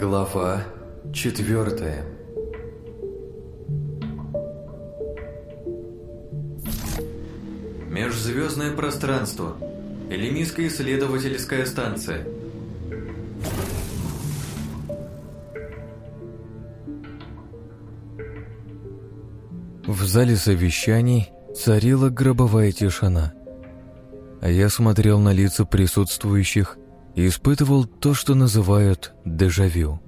Глава четвертая Межзвездное пространство. Элемийская исследовательская станция. В зале совещаний царила гробовая тишина. А я смотрел на лица присутствующих и испытывал то, что называют дежавю.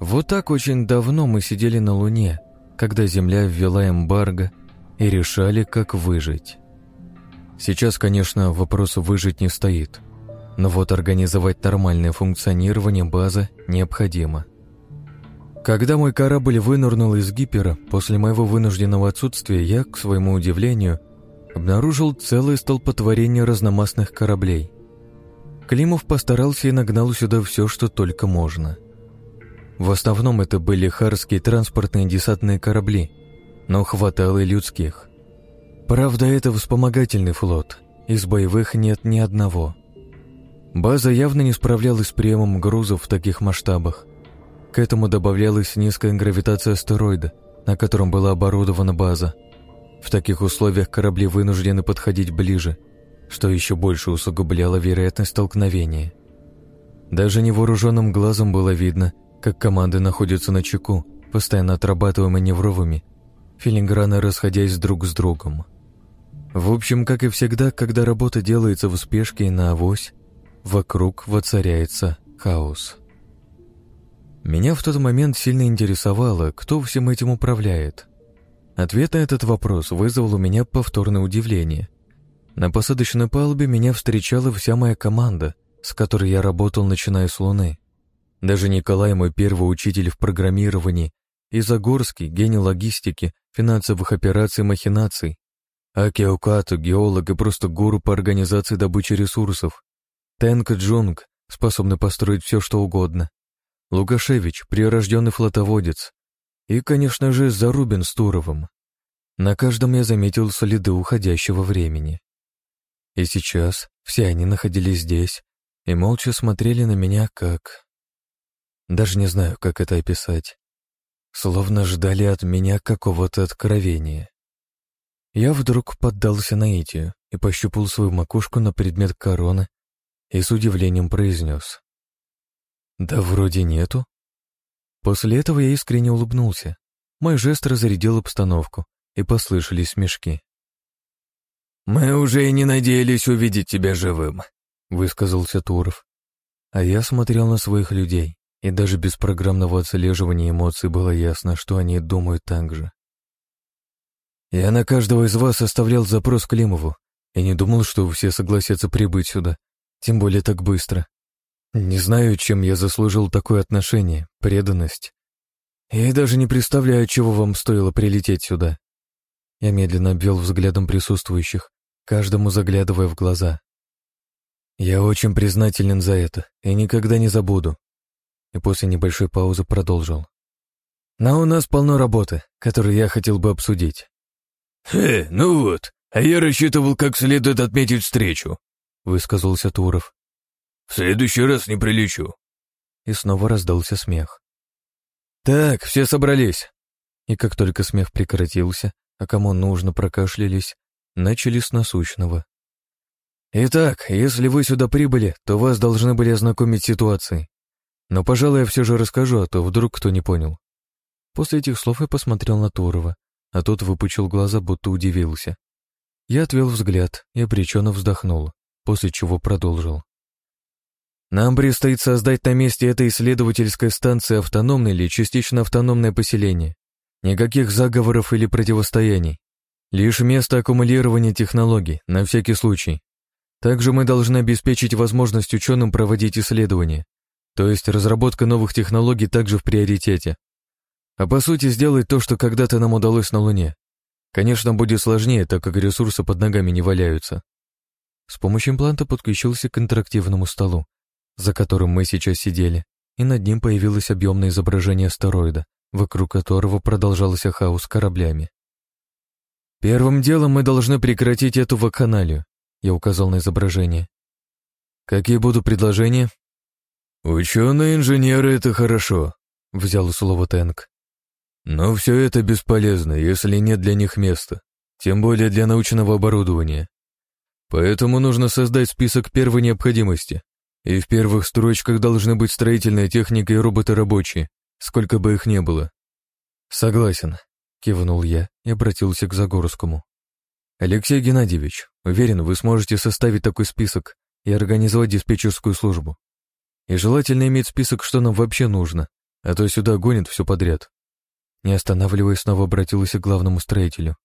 Вот так очень давно мы сидели на Луне, когда Земля ввела эмбарго и решали, как выжить. Сейчас, конечно, вопрос выжить не стоит, но вот организовать нормальное функционирование базы необходимо. Когда мой корабль вынырнул из гипера, после моего вынужденного отсутствия я, к своему удивлению, обнаружил целое столпотворение разномастных кораблей – Климов постарался и нагнал сюда все, что только можно. В основном это были харские транспортные десантные корабли, но хватало и людских. Правда, это вспомогательный флот, из боевых нет ни одного. База явно не справлялась с приемом грузов в таких масштабах. К этому добавлялась низкая гравитация астероида, на котором была оборудована база. В таких условиях корабли вынуждены подходить ближе – что еще больше усугубляло вероятность столкновения. Даже невооруженным глазом было видно, как команды находятся на чеку, постоянно отрабатывая маневровыми, филиграны расходясь друг с другом. В общем, как и всегда, когда работа делается в спешке и на авось, вокруг воцаряется хаос. Меня в тот момент сильно интересовало, кто всем этим управляет. Ответ на этот вопрос вызвал у меня повторное удивление – на посадочной палубе меня встречала вся моя команда, с которой я работал, начиная с Луны. Даже Николай, мой первый учитель в программировании, и Загорский, гений логистики, финансовых операций и махинаций, Акиокату, геолог и просто гуру по организации добычи ресурсов, Тенка Джунг, способный построить все, что угодно, Лукашевич, прирожденный флотоводец, и, конечно же, Зарубин с Туровым. На каждом я заметил следы уходящего времени. И сейчас все они находились здесь и молча смотрели на меня как... Даже не знаю, как это описать. Словно ждали от меня какого-то откровения. Я вдруг поддался наитию и пощупал свою макушку на предмет короны и с удивлением произнес. «Да вроде нету». После этого я искренне улыбнулся. Мой жест разрядил обстановку, и послышались смешки. «Мы уже и не надеялись увидеть тебя живым», — высказался Туров. А я смотрел на своих людей, и даже без программного отслеживания эмоций было ясно, что они думают так же. «Я на каждого из вас оставлял запрос Климову, и не думал, что все согласятся прибыть сюда, тем более так быстро. Не знаю, чем я заслужил такое отношение, преданность. Я даже не представляю, чего вам стоило прилететь сюда. Я медленно обвел взглядом присутствующих, каждому заглядывая в глаза. Я очень признателен за это и никогда не забуду. И после небольшой паузы продолжил. Но у нас полно работы, которую я хотел бы обсудить. «Э, ну вот, а я рассчитывал как следует отметить встречу», — высказался Туров. «В следующий раз не прилечу». И снова раздался смех. «Так, все собрались». И как только смех прекратился, а кому нужно прокашлялись, начали с насущного. «Итак, если вы сюда прибыли, то вас должны были ознакомить с ситуацией. Но, пожалуй, я все же расскажу, а то вдруг кто не понял». После этих слов я посмотрел на Турова, а тот выпучил глаза, будто удивился. Я отвел взгляд и обреченно вздохнул, после чего продолжил. Нам предстоит создать на месте этой исследовательской станции автономное или частично автономное поселение. Никаких заговоров или противостояний. Лишь место аккумулирования технологий, на всякий случай. Также мы должны обеспечить возможность ученым проводить исследования, то есть разработка новых технологий также в приоритете. А по сути сделать то, что когда-то нам удалось на Луне. Конечно, будет сложнее, так как ресурсы под ногами не валяются. С помощью импланта подключился к интерактивному столу, за которым мы сейчас сидели, и над ним появилось объемное изображение астероида, вокруг которого продолжался хаос кораблями. «Первым делом мы должны прекратить эту вакханалию», — я указал на изображение. «Какие будут предложения?» «Ученые-инженеры — это хорошо», — взял слово Тэнк. «Но все это бесполезно, если нет для них места, тем более для научного оборудования. Поэтому нужно создать список первой необходимости, и в первых строчках должны быть строительная техника и роботы рабочие, сколько бы их ни было». «Согласен», — кивнул я и обратился к Загорскому. «Алексей Геннадьевич, уверен, вы сможете составить такой список и организовать диспетчерскую службу. И желательно иметь список, что нам вообще нужно, а то сюда гонят все подряд». Не останавливаясь, снова обратился к главному строителю.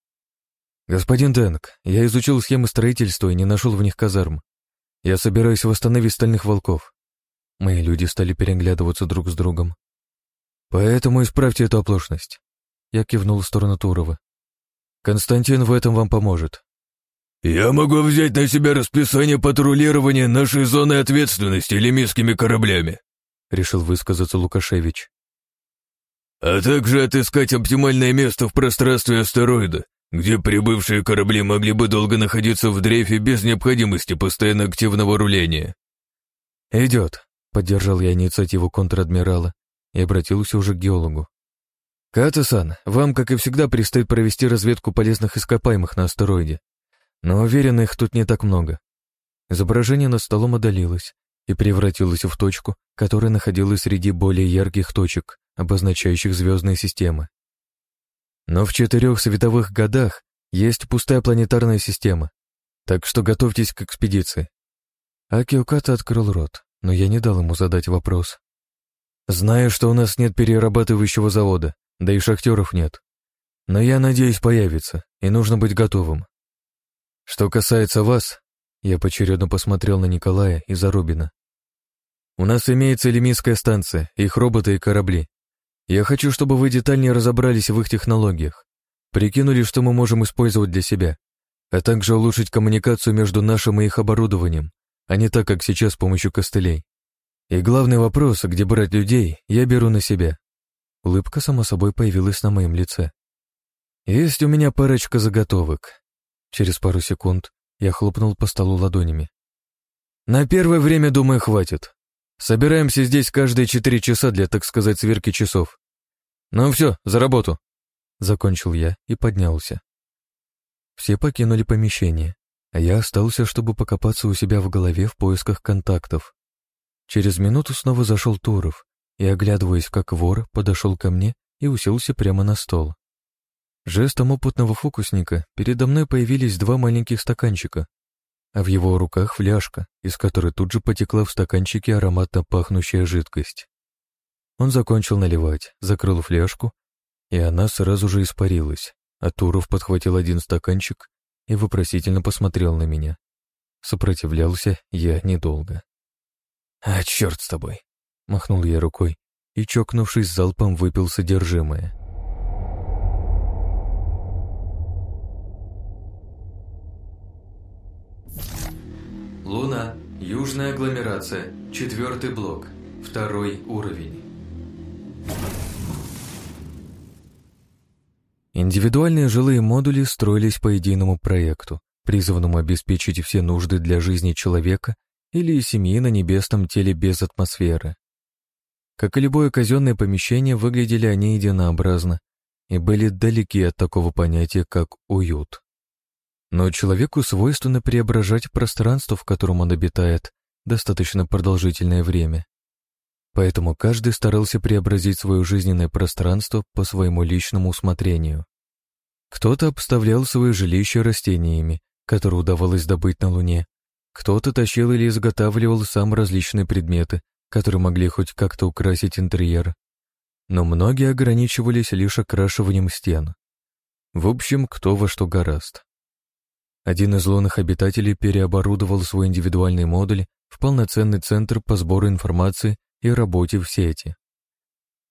«Господин Дэнк, я изучил схемы строительства и не нашел в них казарм. Я собираюсь восстановить стальных волков». Мои люди стали переглядываться друг с другом. «Поэтому исправьте эту оплошность». Я кивнул в сторону Турова. Константин в этом вам поможет. «Я могу взять на себя расписание патрулирования нашей зоны ответственности лемийскими кораблями», — решил высказаться Лукашевич. «А также отыскать оптимальное место в пространстве астероида, где прибывшие корабли могли бы долго находиться в дрейфе без необходимости постоянно активного руления». «Идет», — поддержал я инициативу контр-адмирала и обратился уже к геологу. Ката-сан, вам, как и всегда, предстоит провести разведку полезных ископаемых на астероиде. Но уверен, их тут не так много. Изображение над столом отдалилось и превратилось в точку, которая находилась среди более ярких точек, обозначающих звездные системы. Но в четырех световых годах есть пустая планетарная система, так что готовьтесь к экспедиции. Акиоката открыл рот, но я не дал ему задать вопрос. Знаю, что у нас нет перерабатывающего завода, да и шахтеров нет. Но я надеюсь появится, и нужно быть готовым. Что касается вас, я поочередно посмотрел на Николая и Зарубина. У нас имеется лимитская станция, их роботы и корабли. Я хочу, чтобы вы детальнее разобрались в их технологиях, прикинули, что мы можем использовать для себя, а также улучшить коммуникацию между нашим и их оборудованием, а не так, как сейчас с помощью костылей. И главный вопрос, где брать людей, я беру на себя. Улыбка, само собой, появилась на моем лице. «Есть у меня парочка заготовок». Через пару секунд я хлопнул по столу ладонями. «На первое время, думаю, хватит. Собираемся здесь каждые четыре часа для, так сказать, сверки часов. Ну все, за работу!» Закончил я и поднялся. Все покинули помещение, а я остался, чтобы покопаться у себя в голове в поисках контактов. Через минуту снова зашел Туров и, оглядываясь как вор, подошел ко мне и уселся прямо на стол. Жестом опытного фокусника передо мной появились два маленьких стаканчика, а в его руках фляжка, из которой тут же потекла в стаканчике ароматно пахнущая жидкость. Он закончил наливать, закрыл фляжку, и она сразу же испарилась, а Туров подхватил один стаканчик и вопросительно посмотрел на меня. Сопротивлялся я недолго. «А, черт с тобой!» Махнул я рукой и, чокнувшись, залпом выпил содержимое. Луна. Южная агломерация. Четвертый блок. Второй уровень. Индивидуальные жилые модули строились по единому проекту, призванному обеспечить все нужды для жизни человека или семьи на небесном теле без атмосферы. Как и любое казенное помещение, выглядели они единообразно и были далеки от такого понятия, как уют. Но человеку свойственно преображать пространство, в котором он обитает, достаточно продолжительное время. Поэтому каждый старался преобразить свое жизненное пространство по своему личному усмотрению. Кто-то обставлял свое жилище растениями, которые удавалось добыть на Луне, кто-то тащил или изготавливал сам различные предметы, которые могли хоть как-то украсить интерьер, но многие ограничивались лишь окрашиванием стен. В общем, кто во что гораст. Один из лунных обитателей переоборудовал свой индивидуальный модуль в полноценный центр по сбору информации и работе в сети.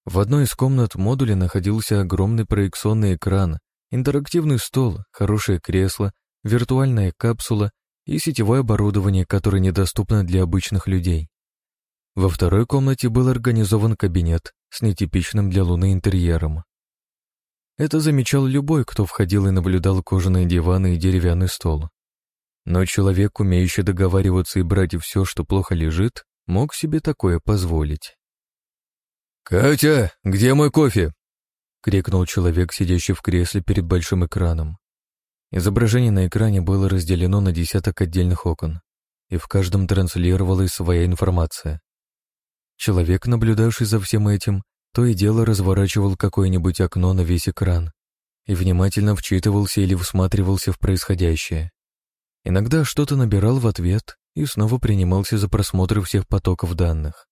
В одной из комнат модуля находился огромный проекционный экран, интерактивный стол, хорошее кресло, виртуальная капсула и сетевое оборудование, которое недоступно для обычных людей. Во второй комнате был организован кабинет с нетипичным для Луны интерьером. Это замечал любой, кто входил и наблюдал кожаные диваны и деревянный стол. Но человек, умеющий договариваться и брать все, что плохо лежит, мог себе такое позволить. «Катя, где мой кофе?» — крикнул человек, сидящий в кресле перед большим экраном. Изображение на экране было разделено на десяток отдельных окон, и в каждом транслировалась своя информация. Человек, наблюдавший за всем этим, то и дело разворачивал какое-нибудь окно на весь экран и внимательно вчитывался или всматривался в происходящее. Иногда что-то набирал в ответ и снова принимался за просмотр всех потоков данных.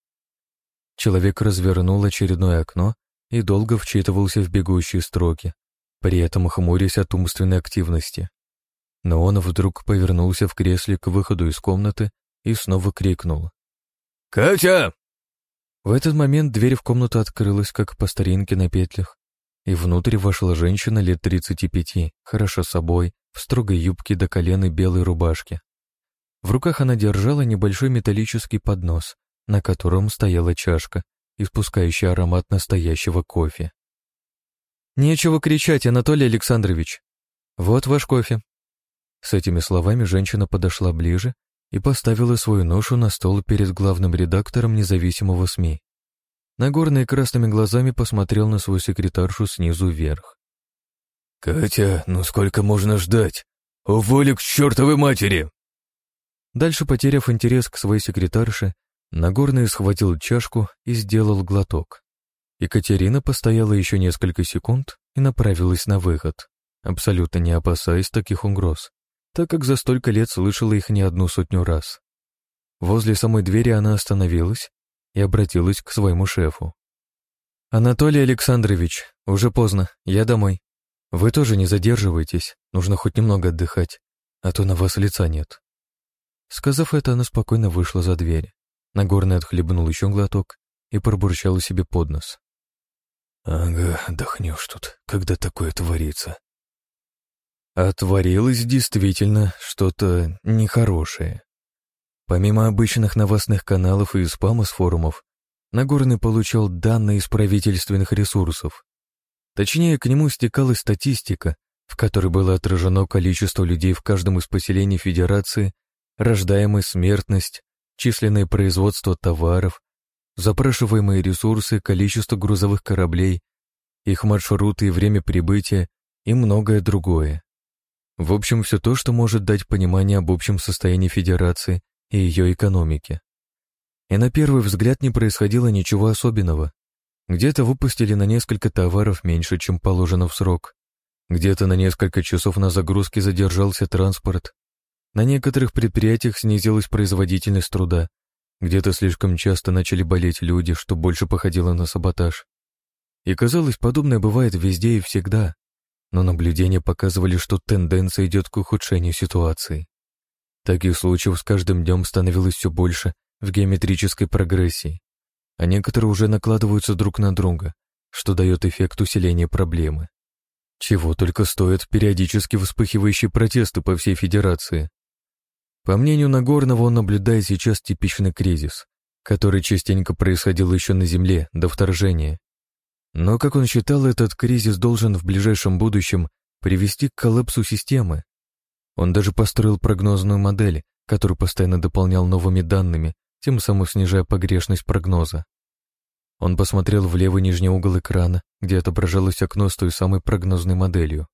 Человек развернул очередное окно и долго вчитывался в бегущие строки, при этом хмурясь от умственной активности. Но он вдруг повернулся в кресле к выходу из комнаты и снова крикнул. «Катя!» В этот момент дверь в комнату открылась, как по старинке на петлях, и внутрь вошла женщина лет 35, хорошо собой, в строгой юбке до колена белой рубашки. В руках она держала небольшой металлический поднос, на котором стояла чашка, испускающая аромат настоящего кофе. «Нечего кричать, Анатолий Александрович! Вот ваш кофе!» С этими словами женщина подошла ближе и поставила свою ношу на стол перед главным редактором независимого СМИ. Нагорный красными глазами посмотрел на свою секретаршу снизу вверх. «Катя, ну сколько можно ждать? Уволи к чертовой матери!» Дальше, потеряв интерес к своей секретарше, Нагорный схватил чашку и сделал глоток. Екатерина постояла еще несколько секунд и направилась на выход, абсолютно не опасаясь таких угроз, так как за столько лет слышала их не одну сотню раз. Возле самой двери она остановилась и обратилась к своему шефу. «Анатолий Александрович, уже поздно, я домой. Вы тоже не задерживайтесь, нужно хоть немного отдыхать, а то на вас лица нет». Сказав это, она спокойно вышла за дверь. Нагорный отхлебнул еще глоток и пробурчал себе под нос. «Ага, отдохнешь тут, когда такое творится». А творилось действительно что-то нехорошее. Помимо обычных новостных каналов и спама с форумов, Нагорный получал данные из правительственных ресурсов. Точнее, к нему стекалась статистика, в которой было отражено количество людей в каждом из поселений Федерации, рождаемая смертность, численное производство товаров, запрашиваемые ресурсы, количество грузовых кораблей, их маршруты и время прибытия и многое другое. В общем, все то, что может дать понимание об общем состоянии Федерации и ее экономике. И на первый взгляд не происходило ничего особенного. Где-то выпустили на несколько товаров меньше, чем положено в срок. Где-то на несколько часов на загрузке задержался транспорт. На некоторых предприятиях снизилась производительность труда. Где-то слишком часто начали болеть люди, что больше походило на саботаж. И казалось, подобное бывает везде и всегда. Но наблюдения показывали, что тенденция идет к ухудшению ситуации. Таких случаев с каждым днем становилось все больше в геометрической прогрессии, а некоторые уже накладываются друг на друга, что дает эффект усиления проблемы. Чего только стоят периодически вспыхивающие протесты по всей Федерации. По мнению Нагорного, он наблюдает сейчас типичный кризис, который частенько происходил еще на Земле до вторжения. Но, как он считал, этот кризис должен в ближайшем будущем привести к коллапсу системы, он даже построил прогнозную модель, которую постоянно дополнял новыми данными, тем самым снижая погрешность прогноза. Он посмотрел в левый нижний угол экрана, где отображалось окно с той самой прогнозной моделью.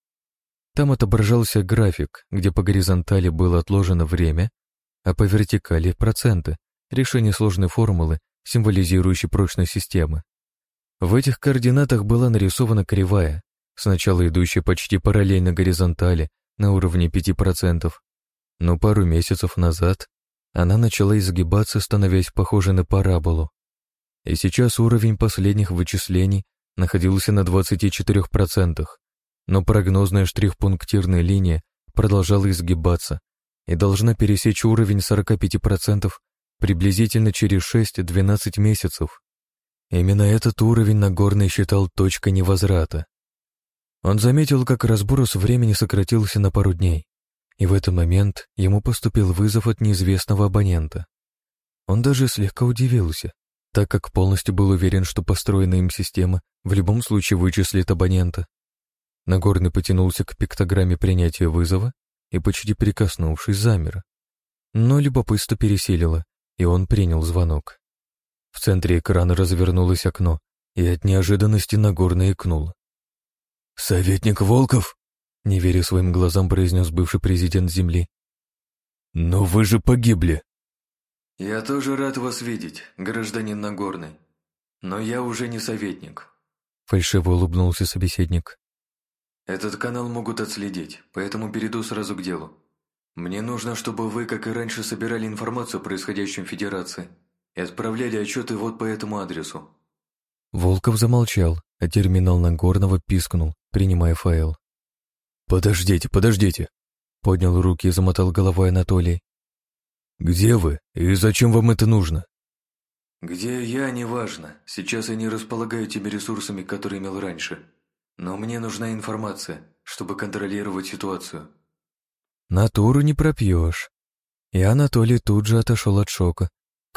Там отображался график, где по горизонтали было отложено время, а по вертикали — проценты, решение сложной формулы, символизирующей прочность системы. В этих координатах была нарисована кривая, сначала идущая почти параллельно горизонтали, на уровне 5%, но пару месяцев назад она начала изгибаться, становясь похожей на параболу. И сейчас уровень последних вычислений находился на 24%, но прогнозная штрих-пунктирная линия продолжала изгибаться и должна пересечь уровень 45% приблизительно через 6-12 месяцев. Именно этот уровень Нагорный считал точкой невозврата. Он заметил, как разброс времени сократился на пару дней, и в этот момент ему поступил вызов от неизвестного абонента. Он даже слегка удивился, так как полностью был уверен, что построенная им система в любом случае вычислит абонента. Нагорный потянулся к пиктограмме принятия вызова и, почти прикоснувшись, замер. Но любопытство пересилило, и он принял звонок. В центре экрана развернулось окно, и от неожиданности Нагорный икнул. «Советник Волков?» — не веря своим глазам, произнес бывший президент Земли. «Но вы же погибли!» «Я тоже рад вас видеть, гражданин Нагорный. Но я уже не советник», — фальшиво улыбнулся собеседник. «Этот канал могут отследить, поэтому перейду сразу к делу. Мне нужно, чтобы вы, как и раньше, собирали информацию о происходящем в Федерации и отправляли отчеты вот по этому адресу». Волков замолчал, а терминал Нагорного пискнул, принимая файл. «Подождите, подождите!» Поднял руки и замотал головой Анатолий. «Где вы и зачем вам это нужно?» «Где я, неважно. Сейчас я не располагаю теми ресурсами, которые имел раньше. Но мне нужна информация, чтобы контролировать ситуацию». «Натуру не пропьешь». И Анатолий тут же отошел от шока,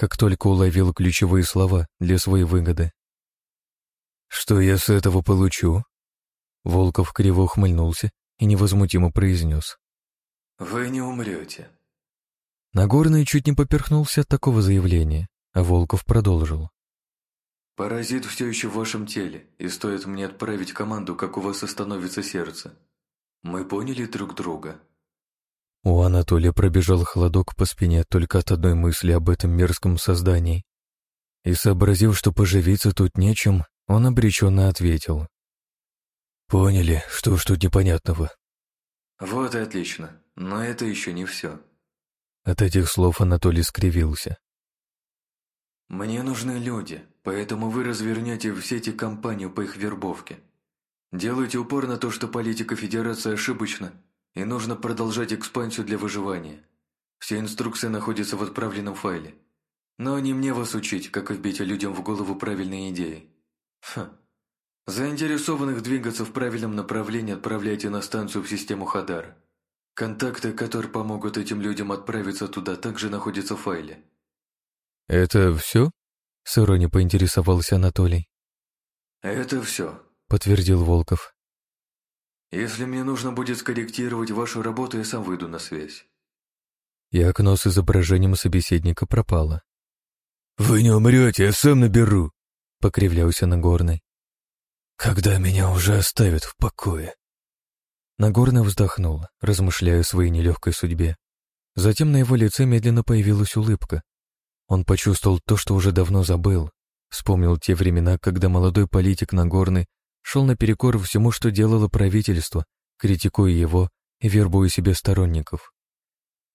как только уловил ключевые слова для своей выгоды. «Что я с этого получу?» Волков криво ухмыльнулся и невозмутимо произнес. «Вы не умрете». Нагорный чуть не поперхнулся от такого заявления, а Волков продолжил. «Паразит все еще в вашем теле, и стоит мне отправить команду, как у вас остановится сердце. Мы поняли друг друга?» У Анатолия пробежал холодок по спине только от одной мысли об этом мерзком создании. И сообразив, что поживиться тут нечем, он обреченно ответил. «Поняли, что ж тут непонятного?» «Вот и отлично, но это еще не все». От этих слов Анатолий скривился. «Мне нужны люди, поэтому вы развернете в сети кампанию по их вербовке. Делайте упор на то, что политика Федерации ошибочна и нужно продолжать экспансию для выживания. Все инструкции находятся в отправленном файле. Но не мне вас учить, как вбить людям в голову правильные идеи. Ха. Заинтересованных двигаться в правильном направлении отправляйте на станцию в систему Хадар. Контакты, которые помогут этим людям отправиться туда, также находятся в файле. «Это все?» — с иронией поинтересовался Анатолий. «Это все», — подтвердил Волков. Если мне нужно будет скорректировать вашу работу, я сам выйду на связь. И окно с изображением собеседника пропало. «Вы не умрете, я сам наберу», — покривлялся Нагорный. «Когда меня уже оставят в покое?» Нагорный вздохнул, размышляя о своей нелегкой судьбе. Затем на его лице медленно появилась улыбка. Он почувствовал то, что уже давно забыл. Вспомнил те времена, когда молодой политик Нагорный шел наперекор всему, что делало правительство, критикуя его и вербуя себе сторонников.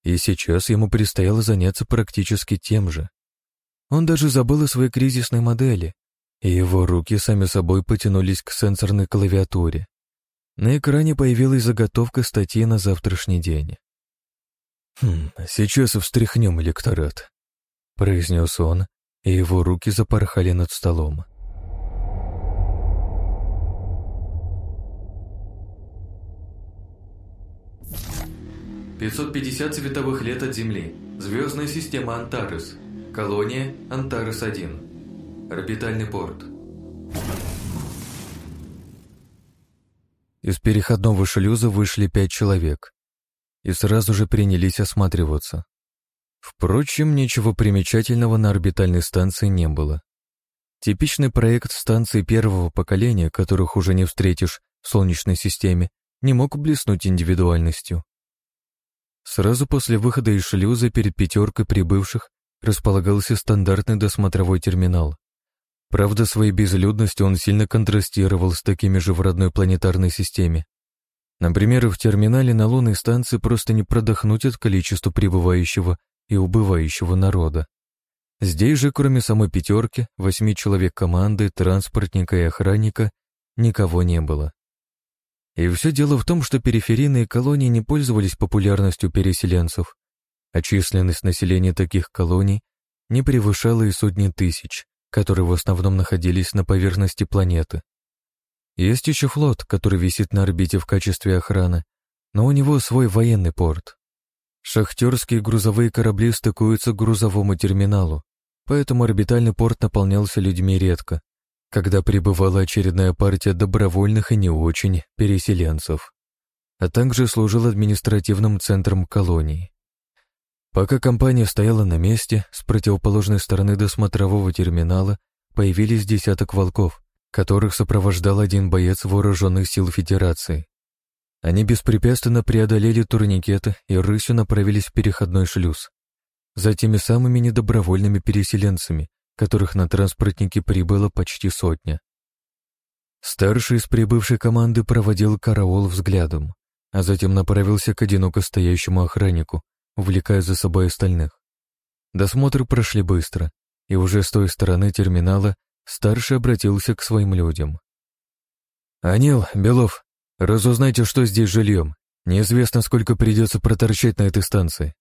И сейчас ему предстояло заняться практически тем же. Он даже забыл о своей кризисной модели, и его руки сами собой потянулись к сенсорной клавиатуре. На экране появилась заготовка статьи на завтрашний день. «Хм, сейчас встряхнем электорат», — произнес он, и его руки запорхали над столом. 550 световых лет от Земли. Звездная система Антарес. Колония Антарес-1. Орбитальный порт. Из переходного шлюза вышли пять человек и сразу же принялись осматриваться. Впрочем, ничего примечательного на орбитальной станции не было. Типичный проект станции первого поколения, которых уже не встретишь в Солнечной системе, не мог блеснуть индивидуальностью. Сразу после выхода из шлюза перед пятеркой прибывших располагался стандартный досмотровой терминал. Правда, своей безлюдностью он сильно контрастировал с такими же в родной планетарной системе. Например, в терминале на лунной станции просто не продохнуть от количества прибывающего и убывающего народа. Здесь же, кроме самой пятерки, восьми человек команды, транспортника и охранника, никого не было. И все дело в том, что периферийные колонии не пользовались популярностью переселенцев, а численность населения таких колоний не превышала и сотни тысяч, которые в основном находились на поверхности планеты. Есть еще флот, который висит на орбите в качестве охраны, но у него свой военный порт. Шахтерские грузовые корабли стыкуются к грузовому терминалу, поэтому орбитальный порт наполнялся людьми редко, когда прибывала очередная партия добровольных и не очень переселенцев, а также служил административным центром колонии. Пока компания стояла на месте, с противоположной стороны досмотрового терминала появились десяток волков, которых сопровождал один боец вооруженных сил Федерации. Они беспрепятственно преодолели турникеты и рысью направились в переходной шлюз. За теми самыми недобровольными переселенцами, которых на транспортнике прибыло почти сотня. Старший из прибывшей команды проводил караул взглядом, а затем направился к одиноко стоящему охраннику, увлекая за собой остальных. Досмотры прошли быстро, и уже с той стороны терминала старший обратился к своим людям. «Анил, Белов, Разузнайте, что здесь жильем. Неизвестно, сколько придется проторчать на этой станции.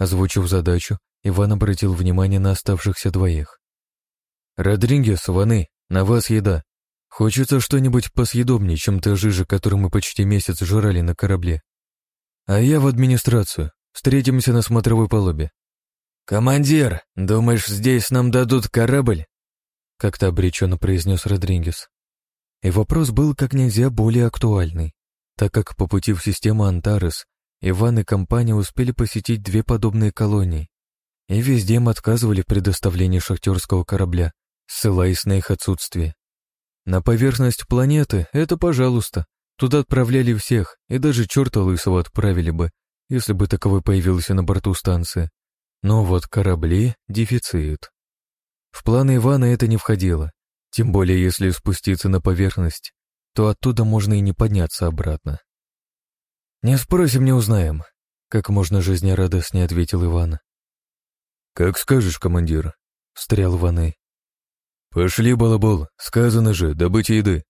Озвучив задачу, Иван обратил внимание на оставшихся двоих. «Родригес, Ваны, на вас еда. Хочется что-нибудь посъедобнее, чем та жижа, которую мы почти месяц жрали на корабле. А я в администрацию. Встретимся на смотровой палубе». «Командир, думаешь, здесь нам дадут корабль?» Как-то обреченно произнес Родригес. И вопрос был как нельзя более актуальный, так как по пути в систему Антарес Иван и компания успели посетить две подобные колонии, и везде им отказывали в предоставлении шахтерского корабля, ссылаясь на их отсутствие. На поверхность планеты — это пожалуйста, туда отправляли всех, и даже черта лысого отправили бы, если бы таковой появился на борту станции. Но вот корабли — дефицит. В планы Ивана это не входило, тем более, если спуститься на поверхность, то оттуда можно и не подняться обратно. «Не спросим, не узнаем», — как можно жизнерадостнее ответил Иван. «Как скажешь, командир», — встрял Иваны. «Пошли, балабол, сказано же, добыть еды».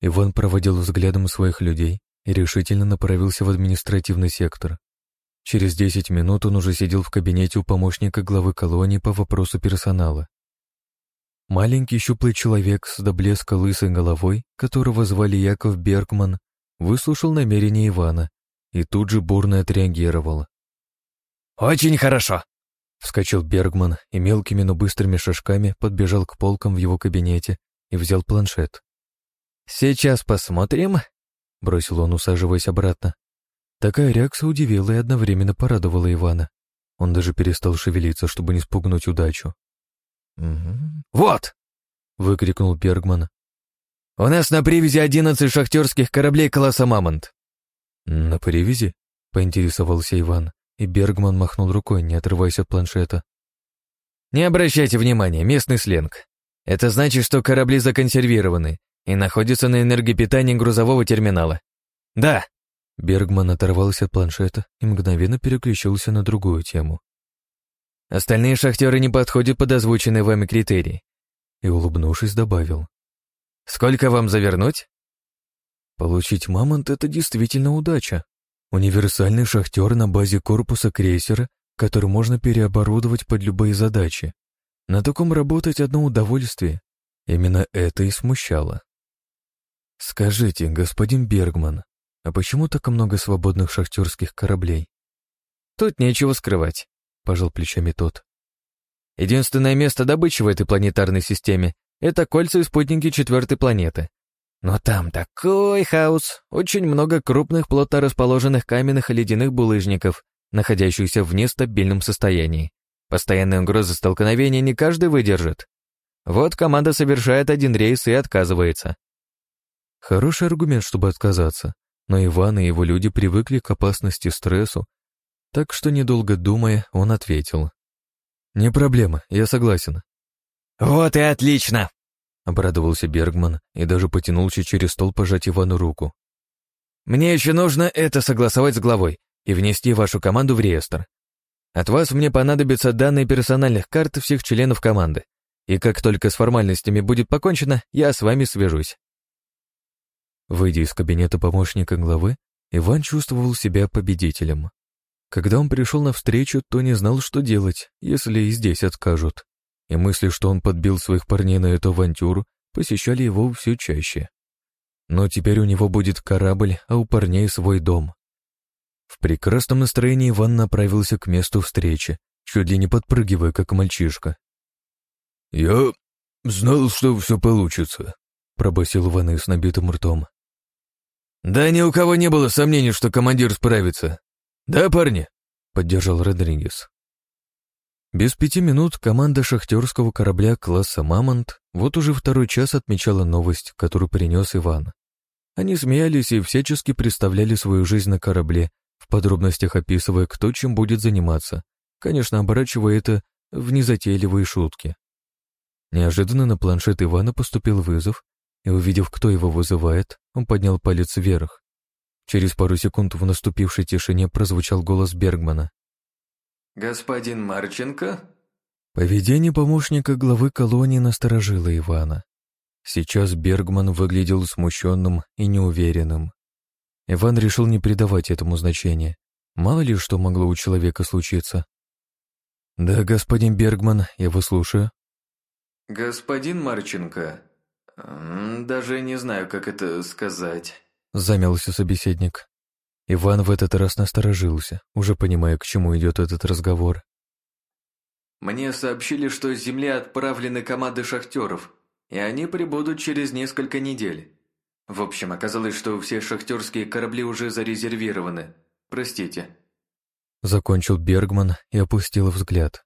Иван проводил взглядом своих людей и решительно направился в административный сектор. Через десять минут он уже сидел в кабинете у помощника главы колонии по вопросу персонала. Маленький щуплый человек с до блеска лысой головой, которого звали Яков Бергман, выслушал намерение Ивана и тут же бурно отреагировал. «Очень хорошо!» Вскочил Бергман и мелкими, но быстрыми шажками подбежал к полкам в его кабинете и взял планшет. «Сейчас посмотрим», — бросил он, усаживаясь обратно. Такая реакция удивила и одновременно порадовала Ивана. Он даже перестал шевелиться, чтобы не спугнуть удачу. «Вот!» — выкрикнул Бергман. «У нас на привязи одиннадцать шахтерских кораблей класса «Мамонт». «На привязи?» — поинтересовался Иван, и Бергман махнул рукой, не отрываясь от планшета. «Не обращайте внимания, местный сленг. Это значит, что корабли законсервированы и находятся на энергопитании грузового терминала. Да!» Бергман оторвался от планшета и мгновенно переключился на другую тему. Остальные шахтеры не подходят под озвученные вами критерии. И, улыбнувшись, добавил. Сколько вам завернуть? Получить мамонт — это действительно удача. Универсальный шахтер на базе корпуса крейсера, который можно переоборудовать под любые задачи. На таком работать одно удовольствие. Именно это и смущало. Скажите, господин Бергман, а почему так много свободных шахтерских кораблей? Тут нечего скрывать. — пожал плечами тот. «Единственное место добычи в этой планетарной системе — это кольца и спутники четвертой планеты. Но там такой хаос, очень много крупных плотно расположенных каменных и ледяных булыжников, находящихся в нестабильном состоянии. Постоянные угрозы столкновения не каждый выдержит. Вот команда совершает один рейс и отказывается. Хороший аргумент, чтобы отказаться, но Иван и его люди привыкли к опасности стрессу так что, недолго думая, он ответил. «Не проблема, я согласен». «Вот и отлично!» — обрадовался Бергман и даже потянулся через стол пожать Ивану руку. «Мне еще нужно это согласовать с главой и внести вашу команду в реестр. От вас мне понадобятся данные персональных карт всех членов команды, и как только с формальностями будет покончено, я с вами свяжусь». Выйдя из кабинета помощника главы, Иван чувствовал себя победителем. Когда он пришел навстречу, то не знал, что делать, если и здесь откажут. И мысли, что он подбил своих парней на эту авантюру, посещали его все чаще. Но теперь у него будет корабль, а у парней свой дом. В прекрасном настроении Иван направился к месту встречи, чуть ли не подпрыгивая, как мальчишка. «Я знал, что все получится», — пробасил Иван с набитым ртом. «Да ни у кого не было сомнений, что командир справится», «Да, парни?» поддержал Родригес. Без пяти минут команда шахтерского корабля класса «Мамонт» вот уже второй час отмечала новость, которую принес Иван. Они смеялись и всячески представляли свою жизнь на корабле, в подробностях описывая, кто чем будет заниматься, конечно, оборачивая это в незатейливые шутки. Неожиданно на планшет Ивана поступил вызов, и, увидев, кто его вызывает, он поднял палец вверх. Через пару секунд в наступившей тишине прозвучал голос Бергмана. «Господин Марченко?» Поведение помощника главы колонии насторожило Ивана. Сейчас Бергман выглядел смущенным и неуверенным. Иван решил не придавать этому значения. Мало ли что могло у человека случиться. «Да, господин Бергман, я вас слушаю». «Господин Марченко, даже не знаю, как это сказать», — замялся собеседник. Иван в этот раз насторожился, уже понимая, к чему идет этот разговор. «Мне сообщили, что с Земли отправлены команды шахтеров, и они прибудут через несколько недель. В общем, оказалось, что все шахтерские корабли уже зарезервированы. Простите». Закончил Бергман и опустил взгляд.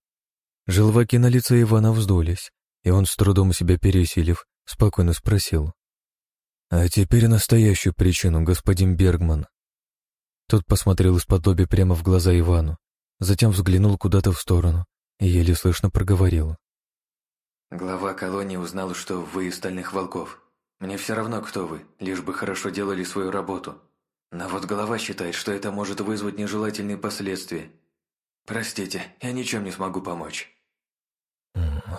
Желваки на лице Ивана вздулись, и он, с трудом себя пересилив, спокойно спросил. «А теперь настоящую причину, господин Бергман». Тот посмотрел из-под лоби прямо в глаза Ивану, затем взглянул куда-то в сторону и еле слышно проговорил. «Глава колонии узнал, что вы из Стальных Волков. Мне все равно, кто вы, лишь бы хорошо делали свою работу. Но вот голова считает, что это может вызвать нежелательные последствия. Простите, я ничем не смогу помочь».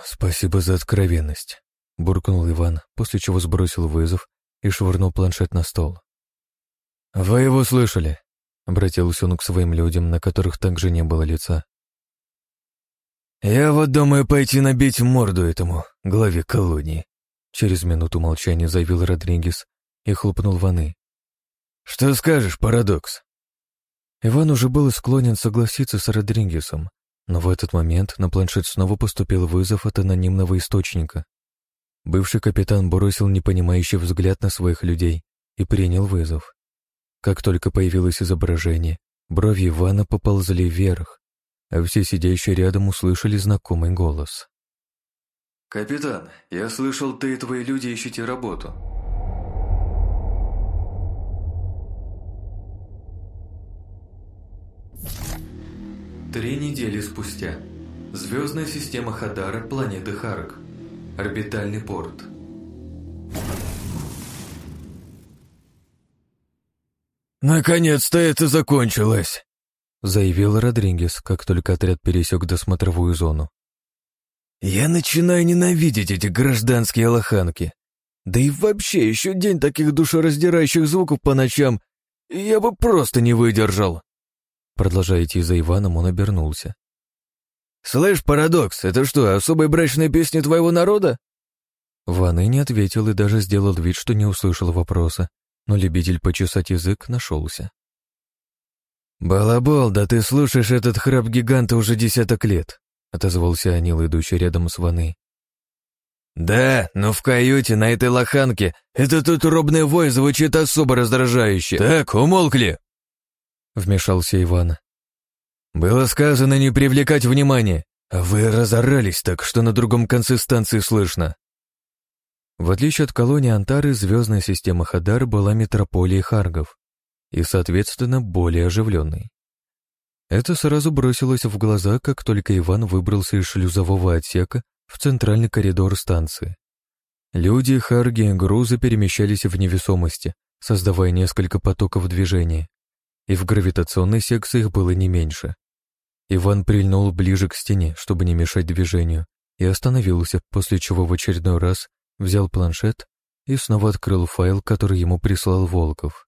«Спасибо за откровенность», — буркнул Иван, после чего сбросил вызов и швырнул планшет на стол. «Вы его слышали?» Обратился он к своим людям, на которых также не было лица. «Я вот думаю пойти набить морду этому главе колонии», через минуту молчания заявил Родригес и хлопнул Ваны. «Что скажешь, парадокс?» Иван уже был склонен согласиться с Родригесом, но в этот момент на планшет снова поступил вызов от анонимного источника. Бывший капитан бросил непонимающий взгляд на своих людей и принял вызов. Как только появилось изображение, брови Ивана поползли вверх, а все сидящие рядом услышали знакомый голос. «Капитан, я слышал, ты и твои люди ищете работу». Три недели спустя. Звездная система Хадара планеты Харк. Орбитальный порт. «Наконец-то это закончилось!» — заявил Родригес, как только отряд пересек досмотровую зону. «Я начинаю ненавидеть эти гражданские лоханки. Да и вообще, еще день таких душераздирающих звуков по ночам я бы просто не выдержал!» Продолжая идти за Иваном, он обернулся. «Слышь, Парадокс, это что, особая брачная песня твоего народа?» Ваны не ответил и даже сделал вид, что не услышал вопроса но любитель почесать язык нашелся. «Балабол, да ты слушаешь этот храп гиганта уже десяток лет», — отозвался Анил, идущий рядом с Ваны. «Да, но в каюте на этой лоханке этот утробный вой звучит особо раздражающе. Так, умолкли!» Вмешался Иван. «Было сказано не привлекать внимания, а вы разорались так, что на другом конце станции слышно. В отличие от колонии Антары, звездная система Хадар была метрополией Харгов и, соответственно, более оживленной. Это сразу бросилось в глаза, как только Иван выбрался из шлюзового отсека в центральный коридор станции. Люди, харги и грузы перемещались в невесомости, создавая несколько потоков движения, и в гравитационной секции их было не меньше. Иван прильнул ближе к стене, чтобы не мешать движению, и остановился, после чего в очередной раз взял планшет и снова открыл файл, который ему прислал Волков.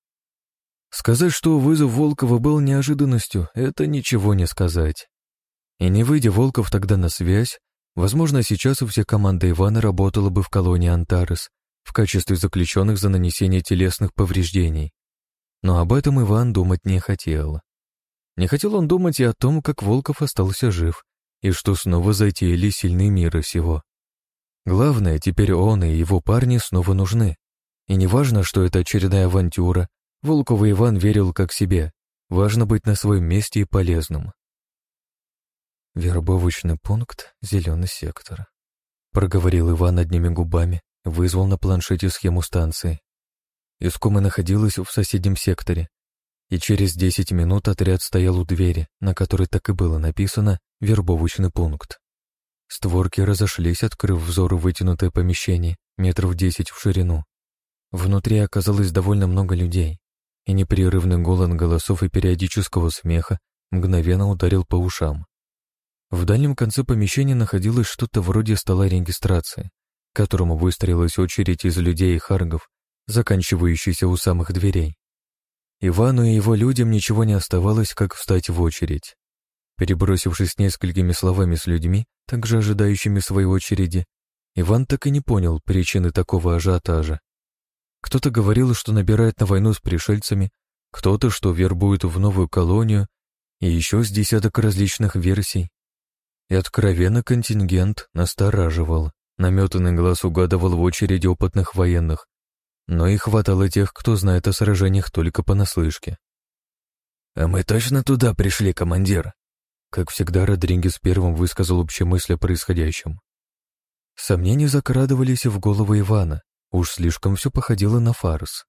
Сказать, что вызов Волкова был неожиданностью, это ничего не сказать. И не выйдя Волков тогда на связь, возможно, сейчас вся команда Ивана работала бы в колонии Антарес в качестве заключенных за нанесение телесных повреждений. Но об этом Иван думать не хотел. Не хотел он думать и о том, как Волков остался жив, и что снова затеяли сильные миры сего. Главное, теперь он и его парни снова нужны. И не важно, что это очередная авантюра, Волков Иван верил как себе. Важно быть на своем месте и полезным. Вербовочный пункт, зеленый сектор. Проговорил Иван одними губами, вызвал на планшете схему станции. Искома находилась в соседнем секторе, и через 10 минут отряд стоял у двери, на которой так и было написано «Вербовочный пункт». Створки разошлись, открыв взору вытянутое помещение, метров десять в ширину. Внутри оказалось довольно много людей, и непрерывный голод голосов и периодического смеха мгновенно ударил по ушам. В дальнем конце помещения находилось что-то вроде стола регистрации, к которому выстроилась очередь из людей и харгов, заканчивающейся у самых дверей. Ивану и его людям ничего не оставалось, как встать в очередь. Перебросившись несколькими словами с людьми, также ожидающими своей очереди, Иван так и не понял причины такого ажиотажа. Кто-то говорил, что набирает на войну с пришельцами, кто-то, что вербует в новую колонию, и еще с десяток различных версий. И откровенно контингент настораживал. Наметанный глаз угадывал в очереди опытных военных, но и хватало тех, кто знает о сражениях только понаслышке. «А мы точно туда пришли, командир?» Как всегда, Родригес первым высказал общие мысли о происходящем. Сомнения закрадывались в голову Ивана, уж слишком все походило на фарс.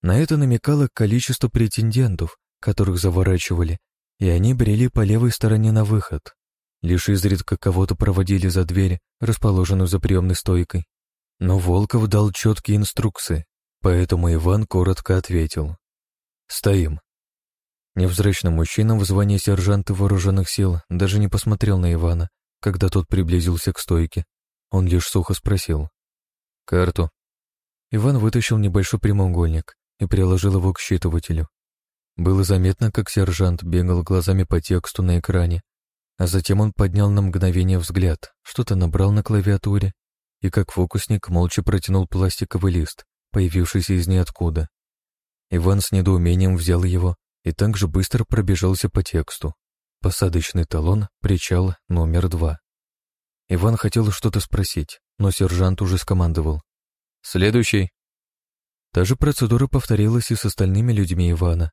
На это намекало количество претендентов, которых заворачивали, и они брели по левой стороне на выход. Лишь изредка кого-то проводили за дверь, расположенную за приемной стойкой. Но Волков дал четкие инструкции, поэтому Иван коротко ответил. «Стоим». Невзрачный мужчина в звании сержанта вооруженных сил даже не посмотрел на Ивана, когда тот приблизился к стойке. Он лишь сухо спросил. «Карту». Иван вытащил небольшой прямоугольник и приложил его к считывателю. Было заметно, как сержант бегал глазами по тексту на экране, а затем он поднял на мгновение взгляд, что-то набрал на клавиатуре и как фокусник молча протянул пластиковый лист, появившийся из ниоткуда. Иван с недоумением взял его и также быстро пробежался по тексту. Посадочный талон, причал номер два. Иван хотел что-то спросить, но сержант уже скомандовал. «Следующий». Та же процедура повторилась и с остальными людьми Ивана.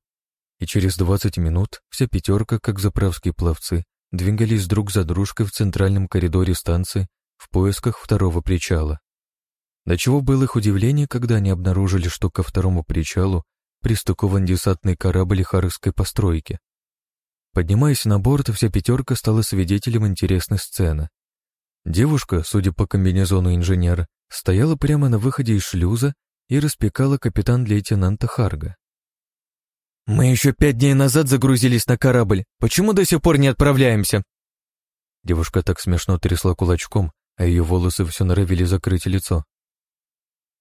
И через 20 минут вся пятерка, как заправские пловцы, двигались друг за дружкой в центральном коридоре станции в поисках второго причала. До чего было их удивление, когда они обнаружили, что ко второму причалу пристыкован десантный корабль Харской постройки. Поднимаясь на борт, вся пятерка стала свидетелем интересной сцены. Девушка, судя по комбинезону инженера, стояла прямо на выходе из шлюза и распекала капитан-лейтенанта Харга. «Мы еще пять дней назад загрузились на корабль. Почему до сих пор не отправляемся?» Девушка так смешно трясла кулачком, а ее волосы все норовили закрыть лицо.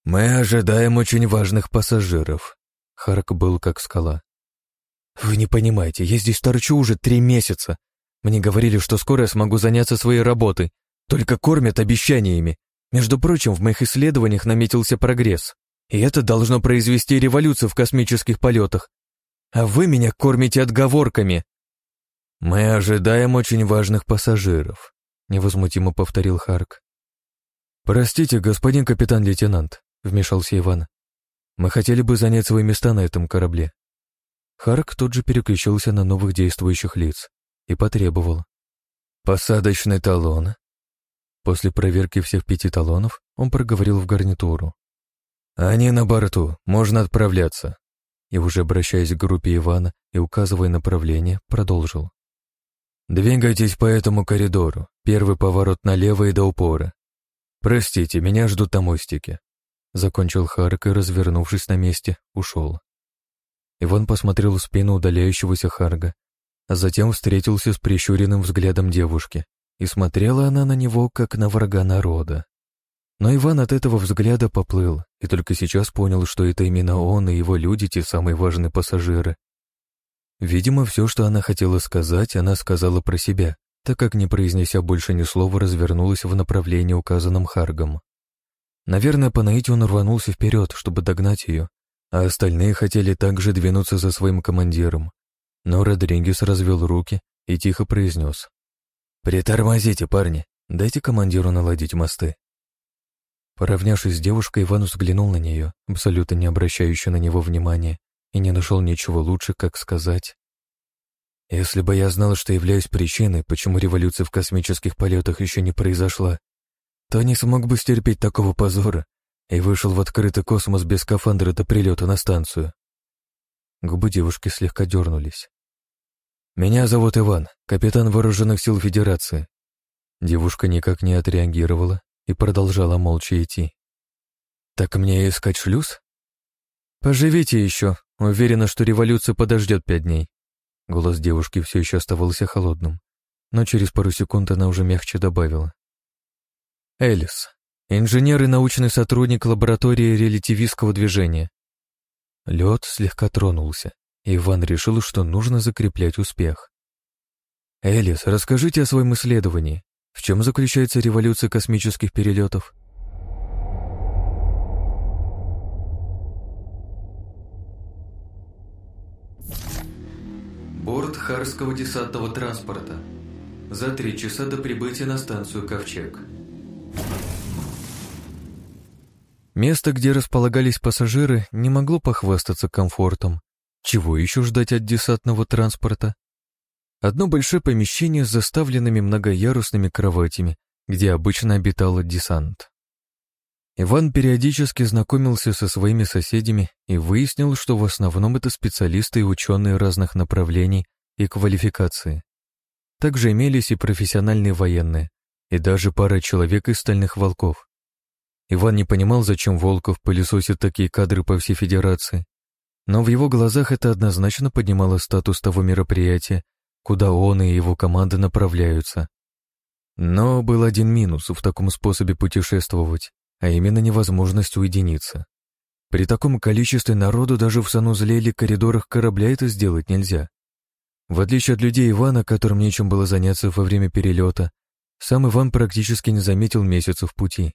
«Мы ожидаем очень важных пассажиров», — Харк был как скала. «Вы не понимаете, я здесь торчу уже три месяца. Мне говорили, что скоро я смогу заняться своей работой, только кормят обещаниями. Между прочим, в моих исследованиях наметился прогресс. И это должно произвести революцию в космических полетах. А вы меня кормите отговорками. Мы ожидаем очень важных пассажиров, невозмутимо повторил Харк. Простите, господин капитан-лейтенант, вмешался Иван. Мы хотели бы занять свои места на этом корабле. Харк тут же переключился на новых действующих лиц и потребовал. «Посадочный талон, После проверки всех пяти талонов он проговорил в гарнитуру. «Они на борту, можно отправляться». И уже обращаясь к группе Ивана и указывая направление, продолжил. «Двигайтесь по этому коридору, первый поворот налево и до упора. Простите, меня ждут на мостике». Закончил Харк и, развернувшись на месте, ушел. Иван посмотрел в спину удаляющегося Харга, а затем встретился с прищуренным взглядом девушки, и смотрела она на него, как на врага народа. Но Иван от этого взгляда поплыл и только сейчас понял, что это именно он и его люди те самые важные пассажиры. Видимо, все, что она хотела сказать, она сказала про себя, так как, не произнеся больше ни слова, развернулась в направлении, указанном Харгом. Наверное, по наитию он рванулся вперед, чтобы догнать ее, а остальные хотели также двинуться за своим командиром. Но Родригес развел руки и тихо произнес. «Притормозите, парни, дайте командиру наладить мосты». Поравнявшись с девушкой, Иван взглянул на нее, абсолютно не обращающую на него внимания, и не нашел ничего лучше, как сказать. Если бы я знал, что являюсь причиной, почему революция в космических полетах еще не произошла, то не смог бы стерпеть такого позора и вышел в открытый космос без скафандра до прилета на станцию. Губы девушки слегка дернулись. «Меня зовут Иван, капитан Вооруженных сил Федерации». Девушка никак не отреагировала и продолжала молча идти. «Так мне искать шлюз?» «Поживите еще. Уверена, что революция подождет пять дней». Голос девушки все еще оставался холодным, но через пару секунд она уже мягче добавила. «Элис, инженер и научный сотрудник лаборатории релятивистского движения». Лед слегка тронулся, и Иван решил, что нужно закреплять успех. «Элис, расскажите о своем исследовании. В чем заключается революция космических перелетов?» Борт Харского десантного транспорта. За три часа до прибытия на станцию Ковчег. Место, где располагались пассажиры, не могло похвастаться комфортом. Чего еще ждать от десантного транспорта? Одно большое помещение с заставленными многоярусными кроватями, где обычно обитал десант. Иван периодически знакомился со своими соседями и выяснил, что в основном это специалисты и ученые разных направлений и квалификации. Также имелись и профессиональные военные, и даже пара человек из «Стальных волков». Иван не понимал, зачем Волков пылесосит такие кадры по всей Федерации, но в его глазах это однозначно поднимало статус того мероприятия, куда он и его команда направляются. Но был один минус в таком способе путешествовать а именно невозможность уединиться. При таком количестве народу даже в санузле или коридорах корабля это сделать нельзя. В отличие от людей Ивана, которым нечем было заняться во время перелета, сам Иван практически не заметил месяцев пути.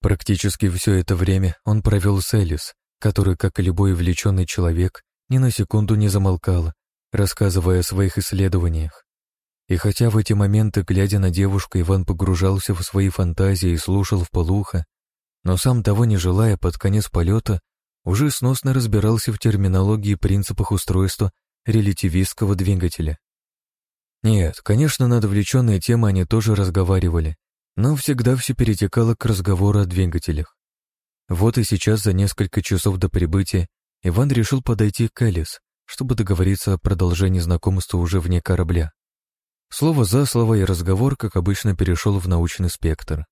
Практически все это время он провел с Элис, который, как и любой влеченный человек, ни на секунду не замолкала, рассказывая о своих исследованиях. И хотя в эти моменты, глядя на девушку, Иван погружался в свои фантазии и слушал в полухо, но сам того не желая под конец полета, уже сносно разбирался в терминологии и принципах устройства релятивистского двигателя. Нет, конечно, над отвлеченные темы они тоже разговаривали, но всегда все перетекало к разговору о двигателях. Вот и сейчас, за несколько часов до прибытия, Иван решил подойти к Элис, чтобы договориться о продолжении знакомства уже вне корабля. Слово за слово и разговор, как обычно, перешел в научный спектр.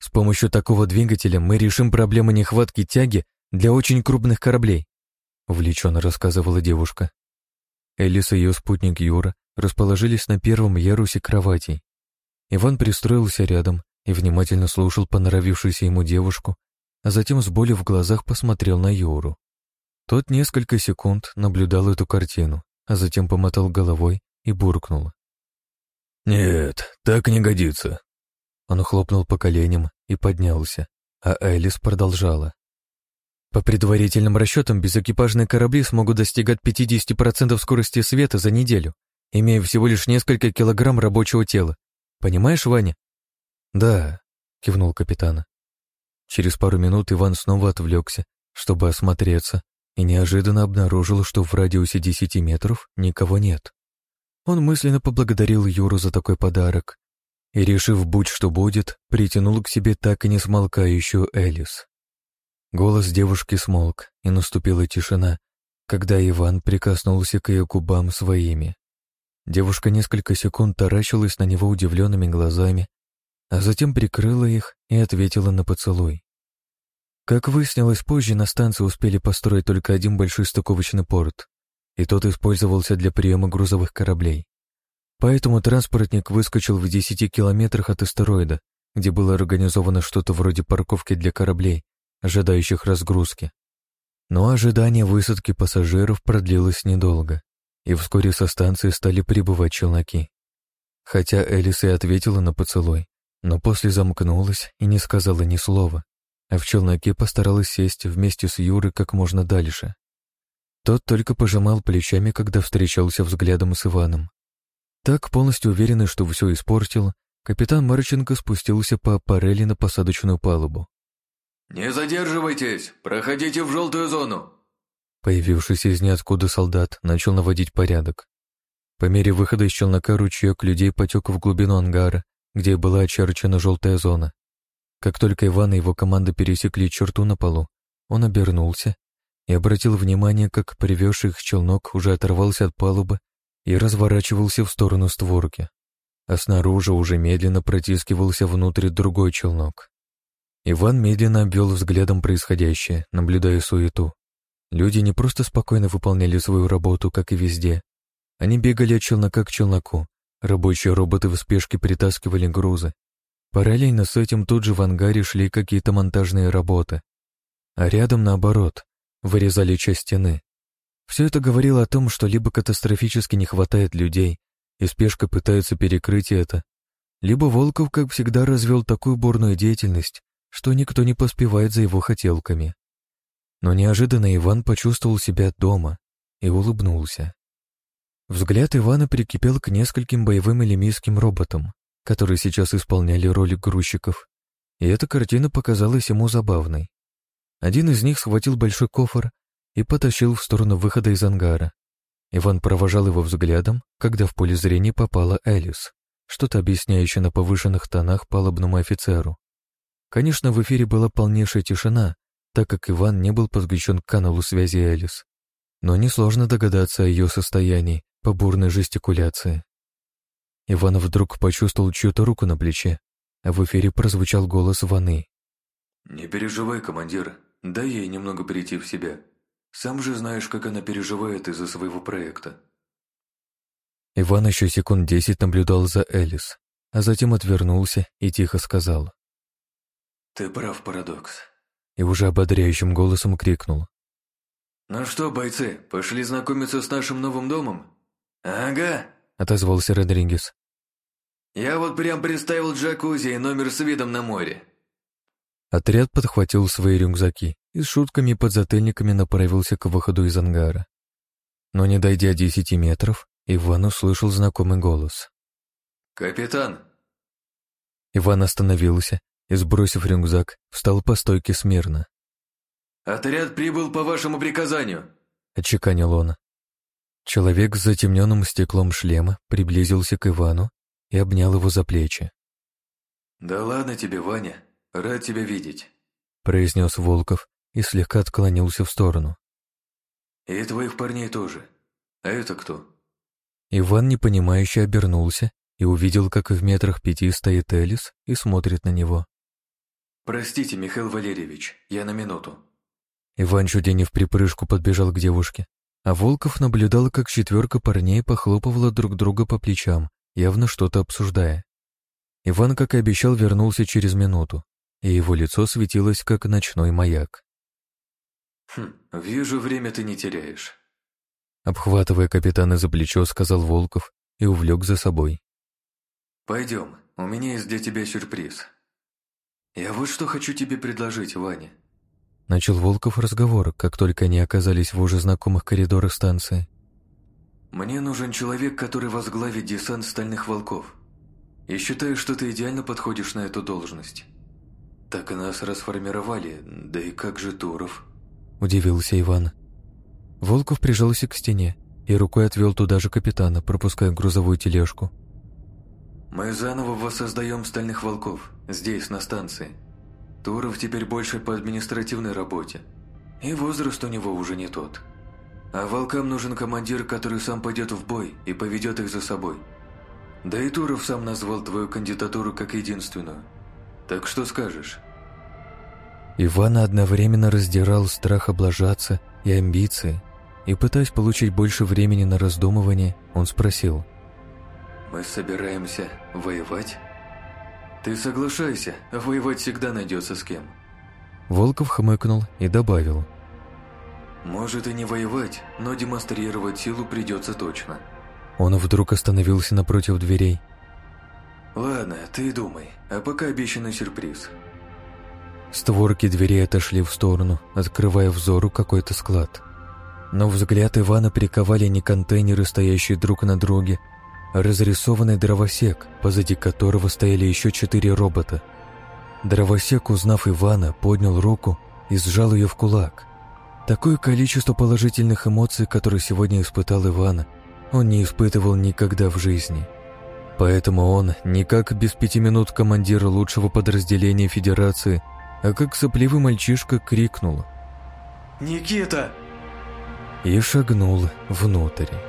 С помощью такого двигателя мы решим проблему нехватки тяги для очень крупных кораблей», — увлеченно рассказывала девушка. Элис и ее спутник Юра расположились на первом ярусе кроватей. Иван пристроился рядом и внимательно слушал поноровившуюся ему девушку, а затем с болью в глазах посмотрел на Юру. Тот несколько секунд наблюдал эту картину, а затем помотал головой и буркнул. «Нет, так не годится. Он хлопнул по коленям и поднялся, а Элис продолжала. По предварительным расчетам, безэкипажные корабли смогут достигать 50% скорости света за неделю, имея всего лишь несколько килограмм рабочего тела. Понимаешь, Ваня? Да, кивнул капитан. Через пару минут Иван снова отвлекся, чтобы осмотреться, и неожиданно обнаружил, что в радиусе 10 метров никого нет. Он мысленно поблагодарил Юру за такой подарок и, решив будь что будет, притянул к себе так и не смолкающую Элис. Голос девушки смолк, и наступила тишина, когда Иван прикоснулся к ее губам своими. Девушка несколько секунд таращилась на него удивленными глазами, а затем прикрыла их и ответила на поцелуй. Как выяснилось позже, на станции успели построить только один большой стыковочный порт, и тот использовался для приема грузовых кораблей. Поэтому транспортник выскочил в 10 километрах от астероида, где было организовано что-то вроде парковки для кораблей, ожидающих разгрузки. Но ожидание высадки пассажиров продлилось недолго, и вскоре со станции стали прибывать челноки. Хотя Элис и ответила на поцелуй, но после замкнулась и не сказала ни слова, а в челноке постаралась сесть вместе с Юрой как можно дальше. Тот только пожимал плечами, когда встречался взглядом с Иваном. Так, полностью уверенный, что все испортил, капитан Марченко спустился по аппарели на посадочную палубу. «Не задерживайтесь! Проходите в желтую зону!» Появившийся из ниоткуда солдат начал наводить порядок. По мере выхода из челнока ручеек людей потек в глубину ангара, где была очерчена желтая зона. Как только Иван и его команда пересекли черту на полу, он обернулся и обратил внимание, как привезший их челнок уже оторвался от палубы и разворачивался в сторону створки, а снаружи уже медленно протискивался внутрь другой челнок. Иван медленно обвел взглядом происходящее, наблюдая суету. Люди не просто спокойно выполняли свою работу, как и везде, они бегали от челнока к челноку. Рабочие роботы в спешке притаскивали грузы. Параллельно с этим тут же в ангаре шли какие-то монтажные работы. А рядом, наоборот, вырезали часть стены. Все это говорило о том, что либо катастрофически не хватает людей, и спешка пытается перекрыть это, либо Волков, как всегда, развел такую бурную деятельность, что никто не поспевает за его хотелками. Но неожиданно Иван почувствовал себя дома и улыбнулся. Взгляд Ивана прикипел к нескольким боевым элемийским роботам, которые сейчас исполняли роли грузчиков, и эта картина показалась ему забавной. Один из них схватил большой кофр и потащил в сторону выхода из ангара. Иван провожал его взглядом, когда в поле зрения попала Элис, что-то объясняющее на повышенных тонах палубному офицеру. Конечно, в эфире была полнейшая тишина, так как Иван не был подключен к каналу связи Элис. Но несложно догадаться о ее состоянии, по бурной жестикуляции. Иван вдруг почувствовал чью-то руку на плече, а в эфире прозвучал голос Ваны. «Не переживай, командир, дай ей немного прийти в себя. Сам же знаешь, как она переживает из-за своего проекта». Иван еще секунд десять наблюдал за Элис, а затем отвернулся и тихо сказал. «Ты прав, Парадокс». И уже ободряющим голосом крикнул. «Ну что, бойцы, пошли знакомиться с нашим новым домом?» «Ага», — отозвался Родригес. «Я вот прям представил джакузи и номер с видом на море». Отряд подхватил свои рюкзаки и с шутками и подзатыльниками направился к выходу из ангара. Но не дойдя десяти метров, Иван услышал знакомый голос. «Капитан!» Иван остановился и, сбросив рюкзак, встал по стойке смирно. «Отряд прибыл по вашему приказанию», — отчеканил он. Человек с затемненным стеклом шлема приблизился к Ивану и обнял его за плечи. «Да ладно тебе, Ваня, рад тебя видеть», — произнес Волков и слегка отклонился в сторону. «И твоих парней тоже. А это кто?» Иван непонимающе обернулся и увидел, как в метрах пяти стоит Элис и смотрит на него. «Простите, Михаил Валерьевич, я на минуту». Иван не в припрыжку подбежал к девушке, а Волков наблюдал, как четверка парней похлопывала друг друга по плечам, явно что-то обсуждая. Иван, как и обещал, вернулся через минуту, и его лицо светилось, как ночной маяк. «Хм, вижу, время ты не теряешь», — обхватывая капитана за плечо, сказал Волков и увлек за собой. «Пойдем, у меня есть для тебя сюрприз. Я вот что хочу тебе предложить, Ваня. Начал Волков разговор, как только они оказались в уже знакомых коридорах станции. «Мне нужен человек, который возглавит десант Стальных Волков. И считаю, что ты идеально подходишь на эту должность. Так нас расформировали, да и как же Туров?» Удивился Иван. Волков прижался к стене и рукой отвел туда же капитана, пропуская грузовую тележку. «Мы заново воссоздаем Стальных Волков, здесь, на станции. Туров теперь больше по административной работе. И возраст у него уже не тот. А волкам нужен командир, который сам пойдет в бой и поведет их за собой. Да и Туров сам назвал твою кандидатуру как единственную. Так что скажешь?» Ивана одновременно раздирал страх облажаться и амбиции, и, пытаясь получить больше времени на раздумывание, он спросил. «Мы собираемся воевать?» «Ты соглашайся, воевать всегда найдется с кем». Волков хмыкнул и добавил. «Может и не воевать, но демонстрировать силу придется точно». Он вдруг остановился напротив дверей. «Ладно, ты думай, а пока обещанный сюрприз». Створки дверей отошли в сторону, открывая взору какой-то склад. Но взгляд Ивана приковали не контейнеры, стоящие друг на друге, разрисованный дровосек, позади которого стояли еще четыре робота. Дровосек, узнав Ивана, поднял руку и сжал ее в кулак. Такое количество положительных эмоций, которые сегодня испытал Ивана, он не испытывал никогда в жизни. Поэтому он не как без пяти минут командир лучшего подразделения Федерации, а как сопливый мальчишка крикнул «Никита!» и шагнул внутрь.